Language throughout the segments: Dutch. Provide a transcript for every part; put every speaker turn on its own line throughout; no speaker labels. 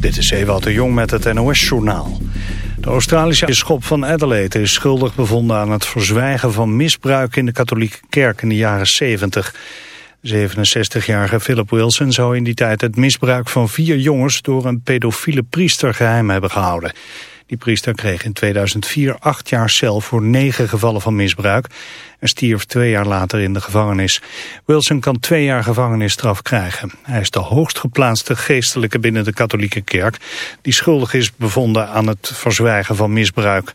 Dit is Ewout de Jong met het NOS-journaal. De Australische bisschop van Adelaide is schuldig bevonden aan het verzwijgen van misbruik in de katholieke kerk in de jaren 70. 67-jarige Philip Wilson zou in die tijd het misbruik van vier jongens door een pedofiele priester geheim hebben gehouden. Die priester kreeg in 2004 acht jaar cel voor negen gevallen van misbruik en stierf twee jaar later in de gevangenis. Wilson kan twee jaar gevangenisstraf krijgen. Hij is de hoogst geplaatste geestelijke binnen de katholieke kerk die schuldig is bevonden aan het verzwijgen van misbruik.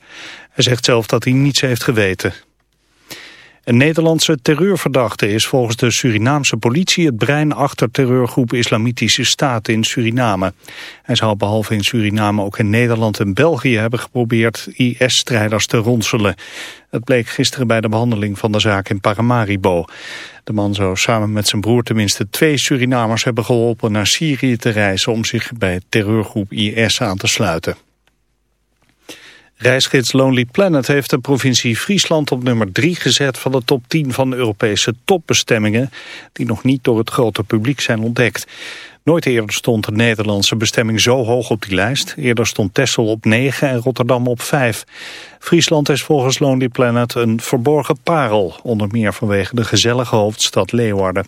Hij zegt zelf dat hij niets heeft geweten. Een Nederlandse terreurverdachte is volgens de Surinaamse politie het brein achter terreurgroep Islamitische Staat in Suriname. Hij zou behalve in Suriname ook in Nederland en België hebben geprobeerd IS-strijders te ronselen. Het bleek gisteren bij de behandeling van de zaak in Paramaribo. De man zou samen met zijn broer tenminste twee Surinamers hebben geholpen naar Syrië te reizen om zich bij terreurgroep IS aan te sluiten. Reisgids Lonely Planet heeft de provincie Friesland op nummer 3 gezet van de top 10 van de Europese topbestemmingen die nog niet door het grote publiek zijn ontdekt. Nooit eerder stond de Nederlandse bestemming zo hoog op die lijst. Eerder stond Texel op 9 en Rotterdam op 5. Friesland is volgens Lonely Planet een verborgen parel, onder meer vanwege de gezellige hoofdstad Leeuwarden.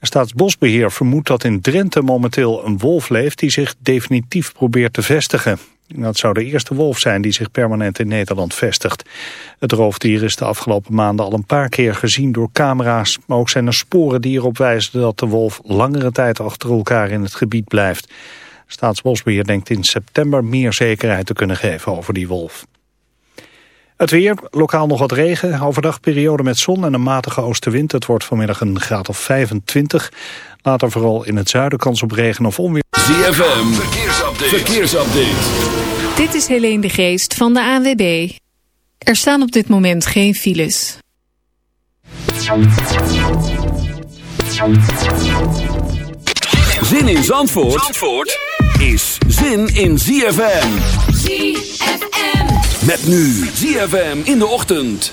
Staatsbosbeheer vermoedt dat in Drenthe momenteel een wolf leeft die zich definitief probeert te vestigen. Dat zou de eerste wolf zijn die zich permanent in Nederland vestigt. Het roofdier is de afgelopen maanden al een paar keer gezien door camera's. Maar ook zijn er sporen die erop wijzen dat de wolf langere tijd achter elkaar in het gebied blijft. Staatsbosbeheer denkt in september meer zekerheid te kunnen geven over die wolf. Het weer, lokaal nog wat regen, overdag periode met zon en een matige oostenwind. Het wordt vanmiddag een graad of 25. Later vooral in het zuiden kans op regen of onweer.
ZFM, verkeersupdate. verkeersupdate.
Dit is Helene de Geest van de ANWB. Er staan op dit moment geen files.
Zin in Zandvoort, Zandvoort is zin in ZFM.
ZFM.
Met nu ZFM in de ochtend.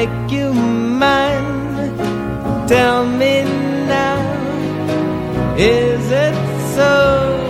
make you mine? Tell me now, is it so?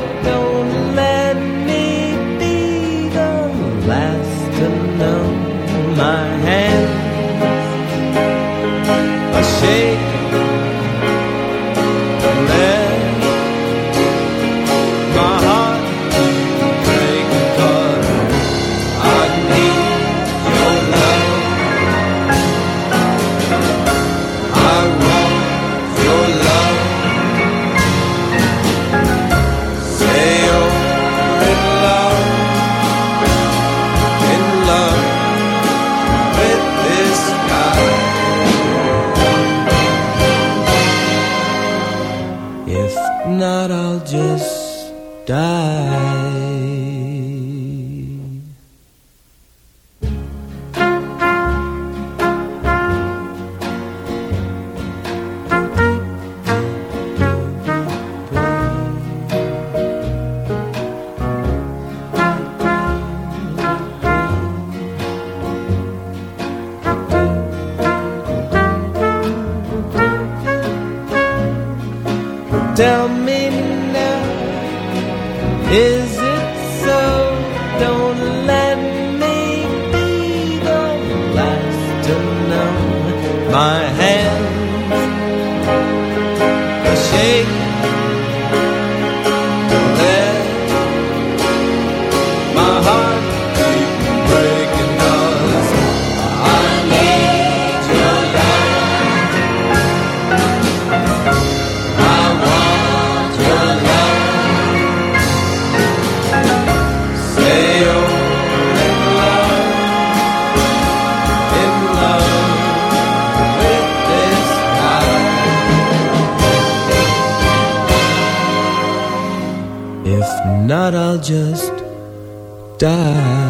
I'll just die.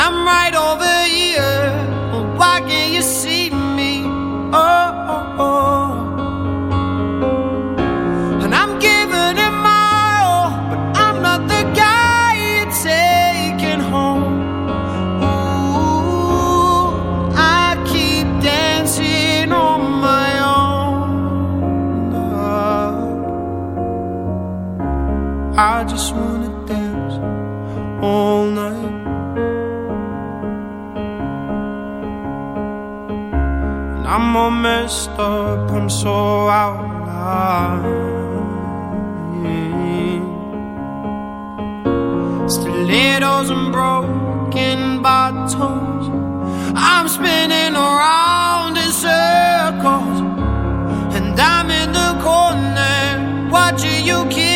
I'm right over messed up, I'm so out of line. Yeah. Stilettos and broken bottles, I'm spinning around in circles, and I'm in the corner watching you keep.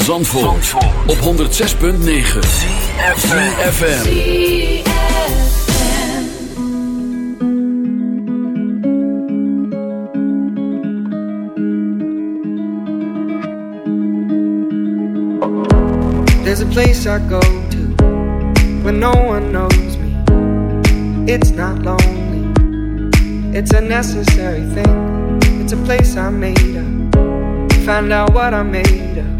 Van Zandvoort, op 106.9 FM.
There's a place I go to when no one knows me. It's not lonely, it's a necessary thing. It's a place I made up. Find out what I made of.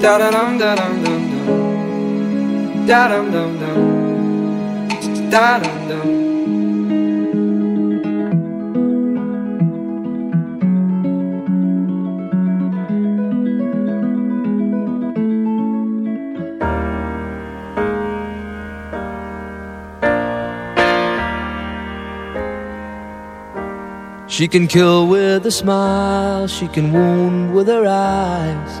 Da da dum da dum dum dum. Da dum dum dum. Da dum dum.
She can kill with a smile, she can wound with her eyes,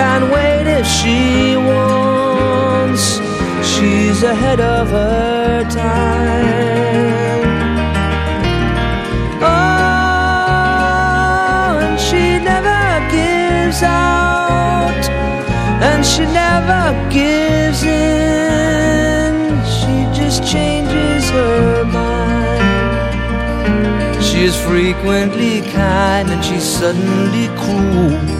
Can wait if she wants. She's ahead of her time. Oh, and she never gives out, and she never gives in. She just changes her mind. She is frequently kind and she's suddenly cruel.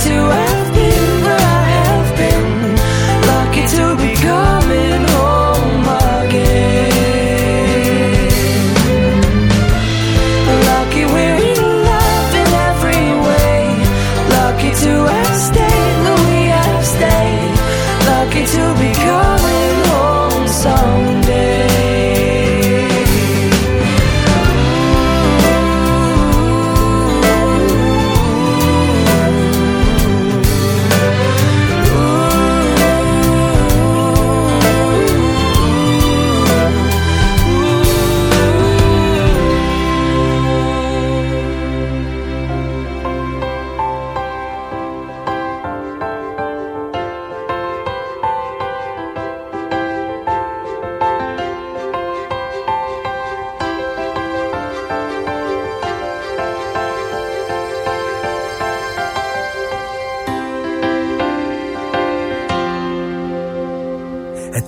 to us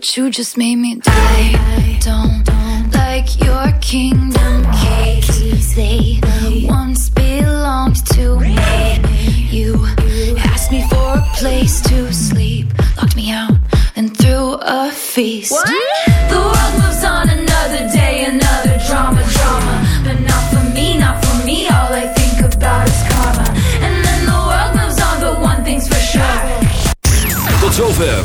what you just made